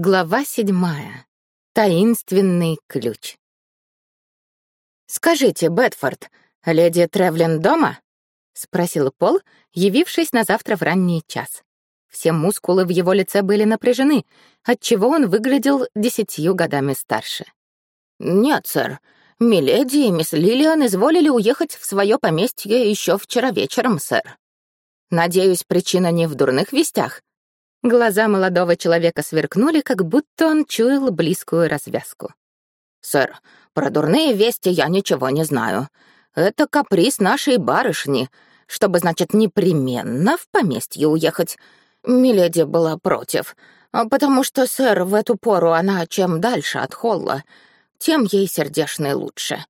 Глава седьмая. Таинственный ключ. «Скажите, Бетфорд, леди Тревлин дома?» — спросил Пол, явившись на завтра в ранний час. Все мускулы в его лице были напряжены, отчего он выглядел десятью годами старше. «Нет, сэр. Миледи и мисс Лилиан изволили уехать в свое поместье еще вчера вечером, сэр. Надеюсь, причина не в дурных вестях?» Глаза молодого человека сверкнули, как будто он чуял близкую развязку. «Сэр, про дурные вести я ничего не знаю. Это каприз нашей барышни, чтобы, значит, непременно в поместье уехать. Миледи была против, потому что, сэр, в эту пору она чем дальше от холла, тем ей сердешной лучше.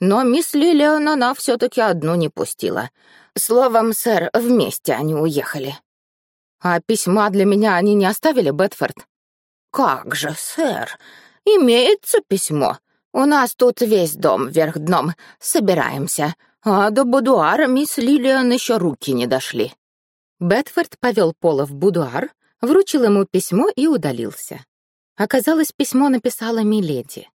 Но мисс Лилиан она все таки одну не пустила. Словом, сэр, вместе они уехали. А письма для меня они не оставили, Бетфорд? Как же, сэр, имеется письмо. У нас тут весь дом вверх дном. Собираемся. А до будуара мисс Лилиан еще руки не дошли. Бетфорд повел Пола в будуар, вручил ему письмо и удалился. Оказалось, письмо написала Миледи.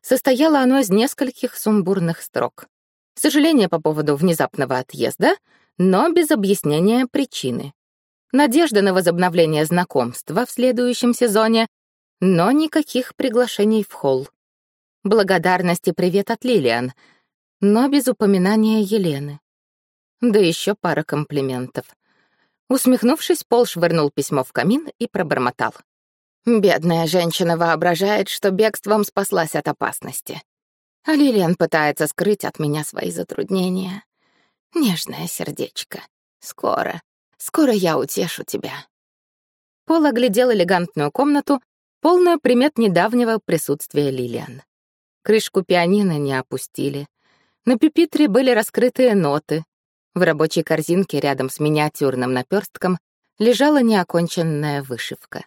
Состояло оно из нескольких сумбурных строк. Сожаление по поводу внезапного отъезда, но без объяснения причины надежда на возобновление знакомства в следующем сезоне, но никаких приглашений в холл. Благодарность и привет от Лилиан, но без упоминания Елены. Да еще пара комплиментов. Усмехнувшись, Пол швырнул письмо в камин и пробормотал. «Бедная женщина воображает, что бегством спаслась от опасности. А Лилиан пытается скрыть от меня свои затруднения. Нежное сердечко. Скоро, Скоро я утешу тебя». Пол оглядел элегантную комнату, полную примет недавнего присутствия Лилиан. Крышку пианино не опустили. На пюпитре были раскрытые ноты. В рабочей корзинке рядом с миниатюрным наперстком лежала неоконченная вышивка.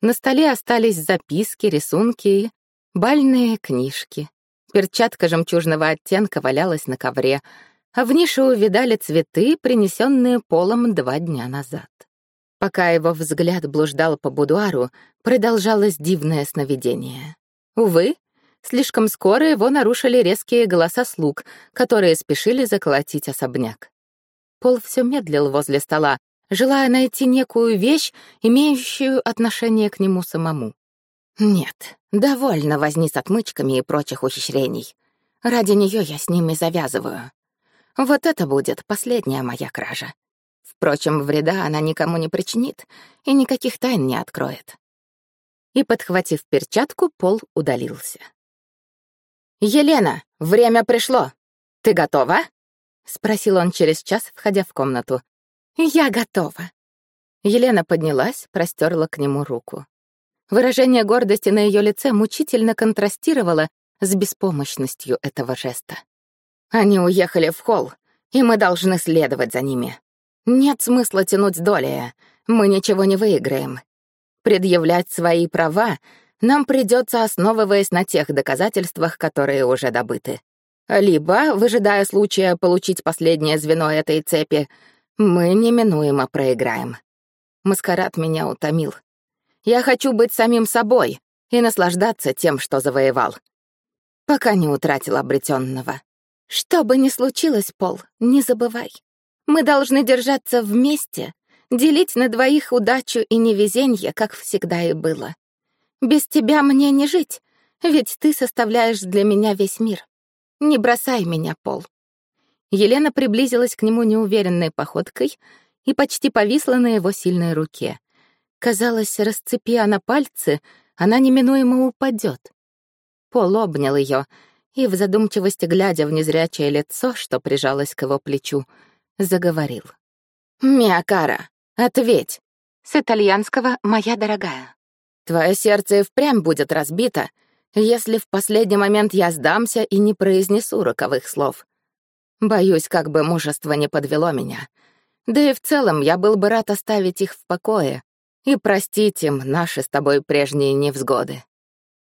На столе остались записки, рисунки и бальные книжки. Перчатка жемчужного оттенка валялась на ковре, а в нише увидали цветы, принесенные полом два дня назад. Пока его взгляд блуждал по будуару, продолжалось дивное сновидение. Увы, слишком скоро его нарушили резкие голоса слуг, которые спешили заколотить особняк. Пол все медлил возле стола, желая найти некую вещь, имеющую отношение к нему самому. Нет, довольно возни с отмычками и прочих ухищрений. Ради нее я с ними завязываю. Вот это будет последняя моя кража. Впрочем, вреда она никому не причинит и никаких тайн не откроет. И, подхватив перчатку, Пол удалился. «Елена, время пришло. Ты готова?» — спросил он через час, входя в комнату. «Я готова». Елена поднялась, простерла к нему руку. Выражение гордости на ее лице мучительно контрастировало с беспомощностью этого жеста. Они уехали в холл, и мы должны следовать за ними. Нет смысла тянуть доли, мы ничего не выиграем. Предъявлять свои права нам придется, основываясь на тех доказательствах, которые уже добыты. Либо, выжидая случая получить последнее звено этой цепи, мы неминуемо проиграем. Маскарад меня утомил. Я хочу быть самим собой и наслаждаться тем, что завоевал, пока не утратил обретенного. Что бы ни случилось, Пол, не забывай. Мы должны держаться вместе, делить на двоих удачу и невезенье, как всегда и было. Без тебя мне не жить, ведь ты составляешь для меня весь мир. Не бросай меня, Пол. Елена приблизилась к нему неуверенной походкой и почти повисла на его сильной руке. Казалось, расцепи она пальцы, она неминуемо упадет. Пол обнял ее, и в задумчивости, глядя в незрячее лицо, что прижалось к его плечу, заговорил. «Миакара, ответь!» С итальянского «моя дорогая». «Твое сердце и впрямь будет разбито, если в последний момент я сдамся и не произнесу роковых слов. Боюсь, как бы мужество не подвело меня. Да и в целом я был бы рад оставить их в покое и простить им наши с тобой прежние невзгоды».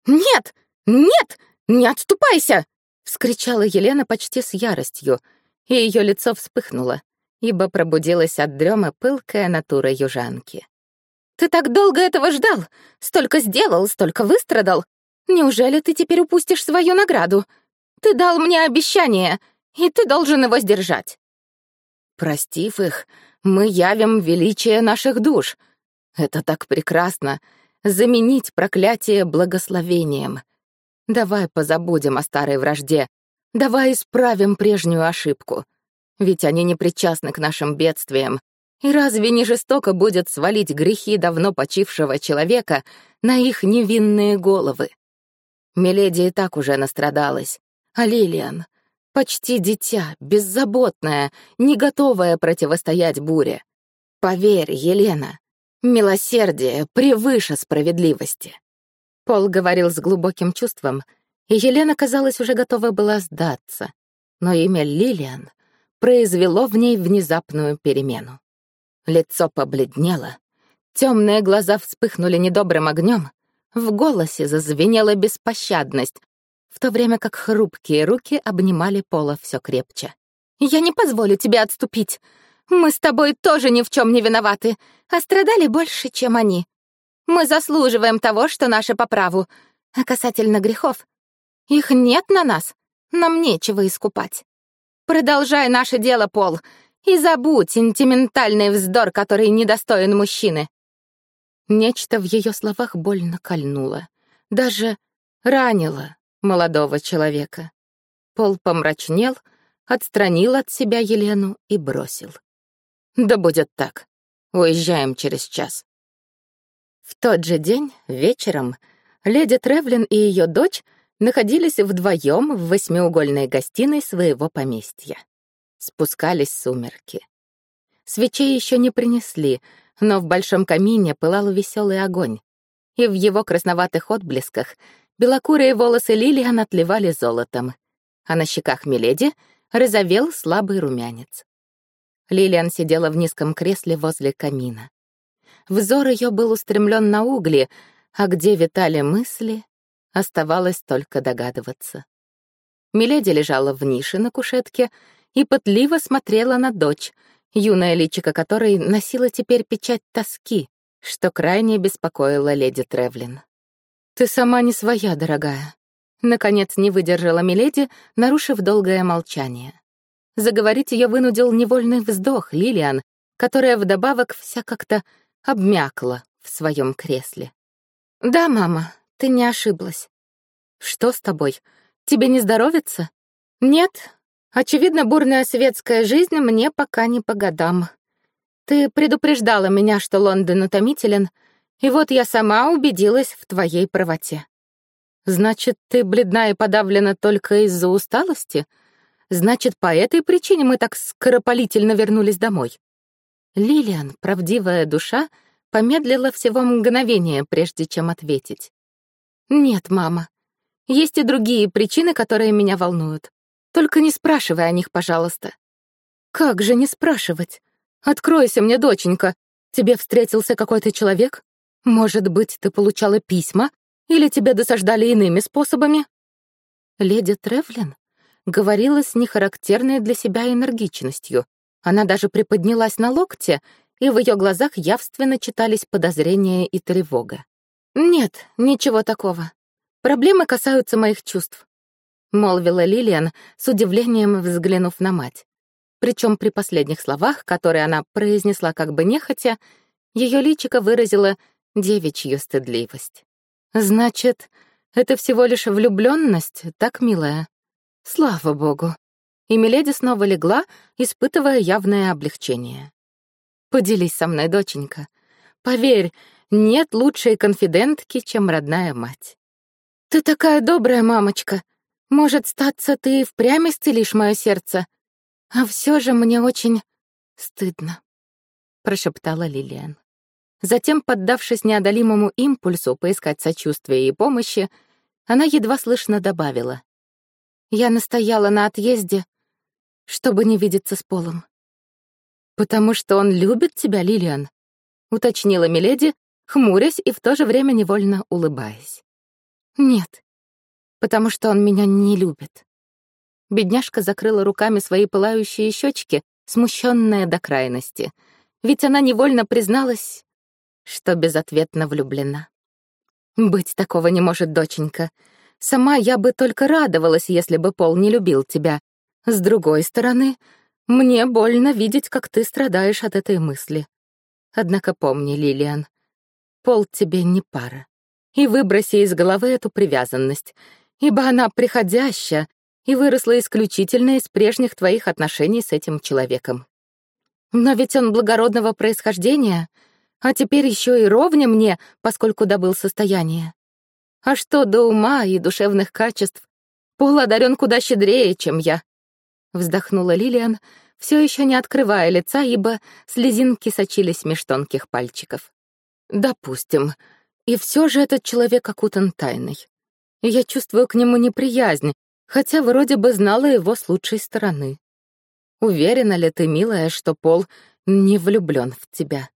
«Нет! Нет! «Не отступайся!» — вскричала Елена почти с яростью, и ее лицо вспыхнуло, ибо пробудилась от дрема пылкая натура южанки. Ты так долго этого ждал, столько сделал, столько выстрадал. Неужели ты теперь упустишь свою награду? Ты дал мне обещание, и ты должен его сдержать. Простив их, мы явим величие наших душ. Это так прекрасно — заменить проклятие благословением. Давай позабудем о старой вражде, давай исправим прежнюю ошибку. Ведь они не причастны к нашим бедствиям. И разве не жестоко будет свалить грехи давно почившего человека на их невинные головы? Миледи и так уже настрадалась. А Лилиан — почти дитя, беззаботная, не готовая противостоять буре. Поверь, Елена, милосердие превыше справедливости. Пол говорил с глубоким чувством, и Елена, казалось, уже готова была сдаться. Но имя Лилиан произвело в ней внезапную перемену. Лицо побледнело, темные глаза вспыхнули недобрым огнем, в голосе зазвенела беспощадность, в то время как хрупкие руки обнимали Пола все крепче. «Я не позволю тебе отступить. Мы с тобой тоже ни в чем не виноваты, а страдали больше, чем они. Мы заслуживаем того, что наше по праву. А касательно грехов, их нет на нас, нам нечего искупать. Продолжай наше дело, Пол, и забудь сентиментальный вздор, который недостоин мужчины. Нечто в ее словах больно кольнуло, даже ранило молодого человека. Пол помрачнел, отстранил от себя Елену и бросил. «Да будет так. Уезжаем через час». В тот же день, вечером, леди Тревлин и ее дочь находились вдвоем в восьмиугольной гостиной своего поместья. Спускались сумерки. Свечей еще не принесли, но в большом камине пылал веселый огонь, и в его красноватых отблесках белокурые волосы Лилиан отливали золотом, а на щеках Миледи разовел слабый румянец. Лилиан сидела в низком кресле возле камина. Взор ее был устремлен на угли, а где витали мысли, оставалось только догадываться. Миледи лежала в нише на кушетке и пытливо смотрела на дочь, юная личико которой носила теперь печать тоски, что крайне беспокоило леди Тревлин. «Ты сама не своя, дорогая», — наконец не выдержала Миледи, нарушив долгое молчание. Заговорить ее вынудил невольный вздох Лилиан, которая вдобавок вся как-то обмякла в своем кресле. «Да, мама, ты не ошиблась». «Что с тобой? Тебе не здоровится?» «Нет, Очевидно, бурная светская жизнь мне пока не по годам. Ты предупреждала меня, что Лондон утомителен, и вот я сама убедилась в твоей правоте. Значит, ты бледна и подавлена только из-за усталости? Значит, по этой причине мы так скоропалительно вернулись домой. Лилиан, правдивая душа, помедлила всего мгновение, прежде чем ответить. «Нет, мама. Есть и другие причины, которые меня волнуют. Только не спрашивай о них, пожалуйста». «Как же не спрашивать? Откройся мне, доченька. Тебе встретился какой-то человек? Может быть, ты получала письма? Или тебя досаждали иными способами?» Леди Тревлин говорила с нехарактерной для себя энергичностью. Она даже приподнялась на локте, и в ее глазах явственно читались подозрения и тревога. «Нет, ничего такого. Проблемы касаются моих чувств. — молвила Лилиан, с удивлением взглянув на мать. Причем при последних словах, которые она произнесла как бы нехотя, ее личико выразило девичью стыдливость. «Значит, это всего лишь влюбленность, так, милая? Слава богу!» И Миледи снова легла, испытывая явное облегчение. «Поделись со мной, доченька. Поверь, нет лучшей конфидентки, чем родная мать». «Ты такая добрая мамочка!» Может, статься ты и впрямь исцелишь мое сердце, а все же мне очень стыдно», — прошептала Лилиан. Затем, поддавшись неодолимому импульсу поискать сочувствия и помощи, она едва слышно добавила. «Я настояла на отъезде, чтобы не видеться с Полом». «Потому что он любит тебя, Лилиан», — уточнила Миледи, хмурясь и в то же время невольно улыбаясь. «Нет, потому что он меня не любит. Бедняжка закрыла руками свои пылающие щечки, смущенная до крайности. Ведь она невольно призналась, что безответно влюблена. Быть такого не может, доченька. Сама я бы только радовалась, если бы Пол не любил тебя. С другой стороны, мне больно видеть, как ты страдаешь от этой мысли. Однако помни, Лилиан, Пол тебе не пара. И выброси из головы эту привязанность, ибо она приходящая и выросла исключительно из прежних твоих отношений с этим человеком. Но ведь он благородного происхождения, а теперь еще и ровня мне, поскольку добыл состояние. А что до ума и душевных качеств? Пол одарен куда щедрее, чем я. Вздохнула Лилиан, все еще не открывая лица, ибо слезинки сочились меж тонких пальчиков. Допустим. И все же этот человек окутан тайной. Я чувствую к нему неприязнь, хотя вроде бы знала его с лучшей стороны. Уверена ли ты, милая, что Пол не влюблен в тебя?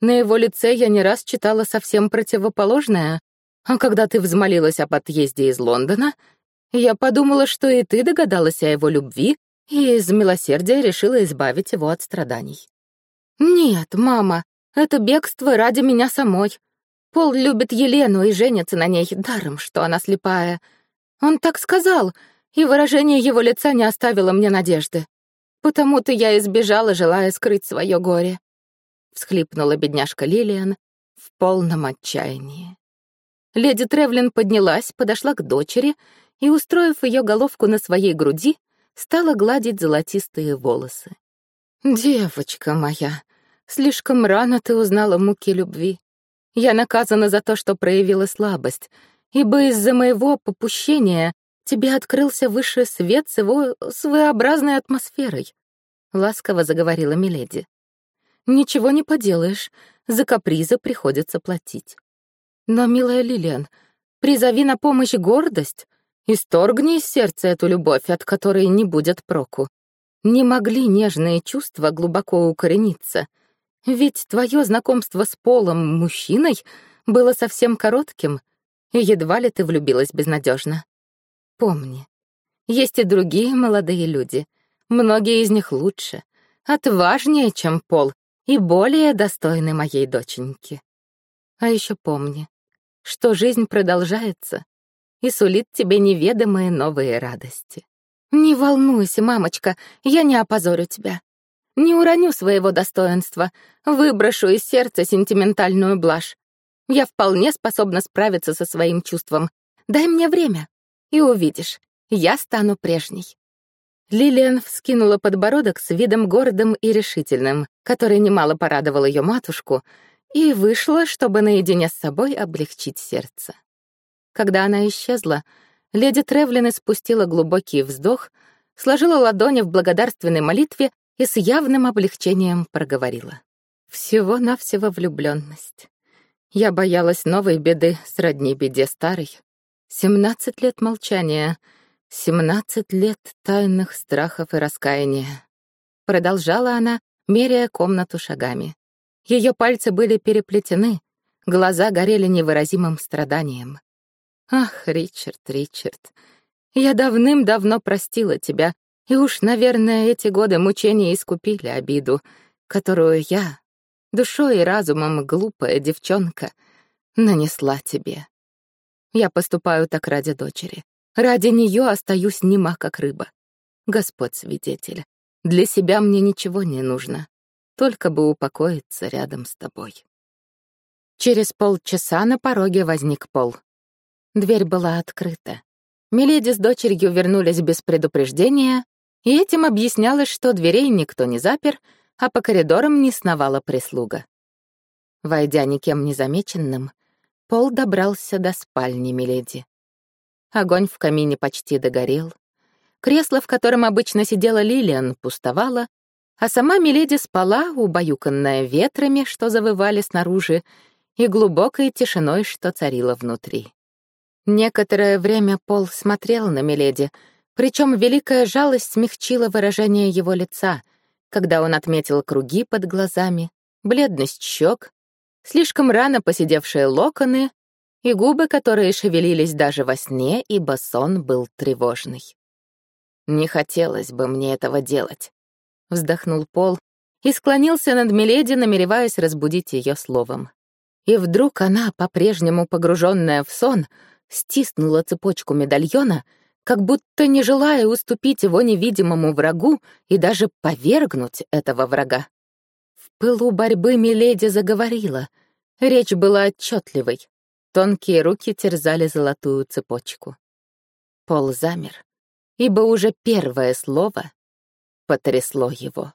На его лице я не раз читала совсем противоположное, а когда ты взмолилась об отъезде из Лондона, я подумала, что и ты догадалась о его любви и из милосердия решила избавить его от страданий. Нет, мама, это бегство ради меня самой. Пол любит Елену и женится на ней даром, что она слепая. Он так сказал, и выражение его лица не оставило мне надежды. Потому-то я избежала, желая скрыть свое горе. Всхлипнула бедняжка Лилиан в полном отчаянии. Леди Тревлин поднялась, подошла к дочери и, устроив ее головку на своей груди, стала гладить золотистые волосы. «Девочка моя, слишком рано ты узнала муки любви. Я наказана за то, что проявила слабость, ибо из-за моего попущения тебе открылся высший свет с его своеобразной атмосферой», — ласково заговорила Миледи. «Ничего не поделаешь, за капризы приходится платить. Но, милая Лилиан, призови на помощь гордость, исторгни из сердца эту любовь, от которой не будет проку. Не могли нежные чувства глубоко укорениться, ведь твое знакомство с полом мужчиной было совсем коротким, и едва ли ты влюбилась безнадежно. Помни, есть и другие молодые люди, многие из них лучше, отважнее, чем Пол, и более достойны моей доченьки. А еще помни, что жизнь продолжается и сулит тебе неведомые новые радости. Не волнуйся, мамочка, я не опозорю тебя. Не уроню своего достоинства, выброшу из сердца сентиментальную блажь. Я вполне способна справиться со своим чувством. Дай мне время, и увидишь, я стану прежней. Лилиан вскинула подбородок с видом гордым и решительным, который немало порадовал ее матушку, и вышла, чтобы наедине с собой облегчить сердце. Когда она исчезла, леди Тревлин испустила глубокий вздох, сложила ладони в благодарственной молитве и с явным облегчением проговорила. Всего-навсего влюбленность. Я боялась новой беды сродни беде старой. Семнадцать лет молчания, семнадцать лет тайных страхов и раскаяния. Продолжала она, меряя комнату шагами. Ее пальцы были переплетены, глаза горели невыразимым страданием. «Ах, Ричард, Ричард, я давным-давно простила тебя, и уж, наверное, эти годы мучения искупили обиду, которую я, душой и разумом глупая девчонка, нанесла тебе. Я поступаю так ради дочери. Ради нее остаюсь нема, как рыба. Господь свидетель, для себя мне ничего не нужно только бы упокоиться рядом с тобой. Через полчаса на пороге возник Пол. Дверь была открыта. Миледи с дочерью вернулись без предупреждения, и этим объяснялось, что дверей никто не запер, а по коридорам не сновала прислуга. Войдя никем не замеченным, Пол добрался до спальни Миледи. Огонь в камине почти догорел. Кресло, в котором обычно сидела Лилиан, пустовало, а сама Миледи спала, убаюканная ветрами, что завывали снаружи, и глубокой тишиной, что царила внутри. Некоторое время Пол смотрел на Миледи, причем великая жалость смягчила выражение его лица, когда он отметил круги под глазами, бледность щек, слишком рано посидевшие локоны и губы, которые шевелились даже во сне, ибо сон был тревожный. «Не хотелось бы мне этого делать», вздохнул Пол и склонился над Миледи, намереваясь разбудить ее словом. И вдруг она, по-прежнему погруженная в сон, стиснула цепочку медальона, как будто не желая уступить его невидимому врагу и даже повергнуть этого врага. В пылу борьбы Миледи заговорила. Речь была отчетливой. Тонкие руки терзали золотую цепочку. Пол замер, ибо уже первое слово потрясло его.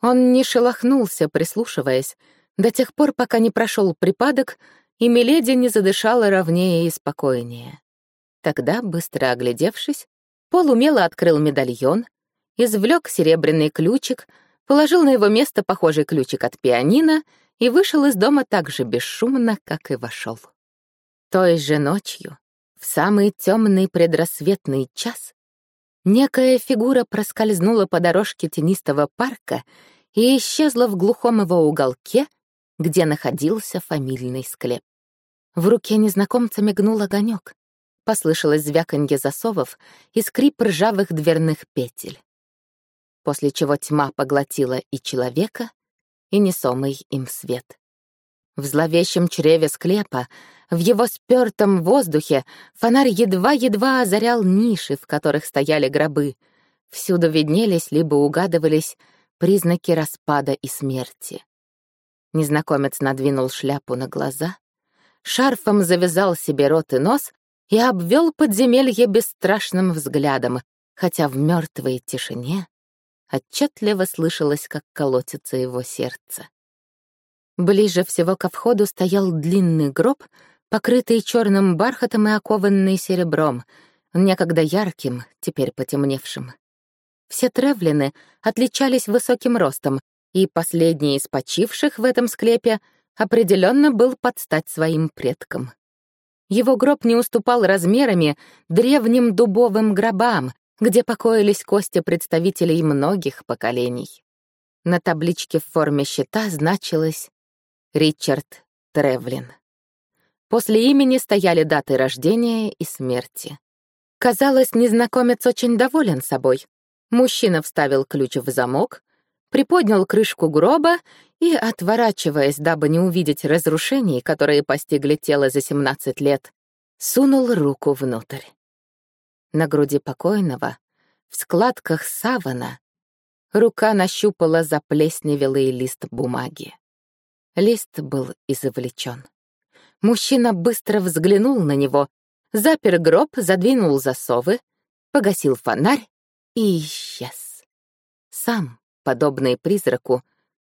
Он не шелохнулся, прислушиваясь, до тех пор, пока не прошел припадок, и Миледи не задышала ровнее и спокойнее. Тогда, быстро оглядевшись, Пол умело открыл медальон, извлек серебряный ключик, положил на его место похожий ключик от пианино и вышел из дома так же бесшумно, как и вошел. Той же ночью, в самый темный предрассветный час, некая фигура проскользнула по дорожке тенистого парка и исчезла в глухом его уголке, где находился фамильный склеп. В руке незнакомца мигнул огонек. Послышалось звяканье засовов и скрип ржавых дверных петель. После чего тьма поглотила и человека, и несомый им свет. В зловещем чреве склепа, в его спёртом воздухе, фонарь едва-едва озарял ниши, в которых стояли гробы. Всюду виднелись либо угадывались признаки распада и смерти. Незнакомец надвинул шляпу на глаза, шарфом завязал себе рот и нос и обвел подземелье бесстрашным взглядом, хотя в мертвой тишине отчетливо слышалось, как колотится его сердце. Ближе всего ко входу стоял длинный гроб, покрытый черным бархатом и окованный серебром, некогда ярким, теперь потемневшим. Все тревлины отличались высоким ростом, и последний из почивших в этом склепе определенно был под стать своим предкам. Его гроб не уступал размерами древним дубовым гробам, где покоились кости представителей многих поколений. На табличке в форме щита значилось «Ричард Тревлин». После имени стояли даты рождения и смерти. Казалось, незнакомец очень доволен собой. Мужчина вставил ключ в замок, приподнял крышку гроба и, отворачиваясь, дабы не увидеть разрушений, которые постигли тело за 17 лет, сунул руку внутрь. На груди покойного, в складках савана, рука нащупала заплесневелый лист бумаги. Лист был извлечен. Мужчина быстро взглянул на него, запер гроб, задвинул засовы, погасил фонарь и исчез. Сам подобный призраку,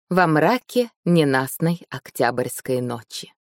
во мраке ненастной октябрьской ночи.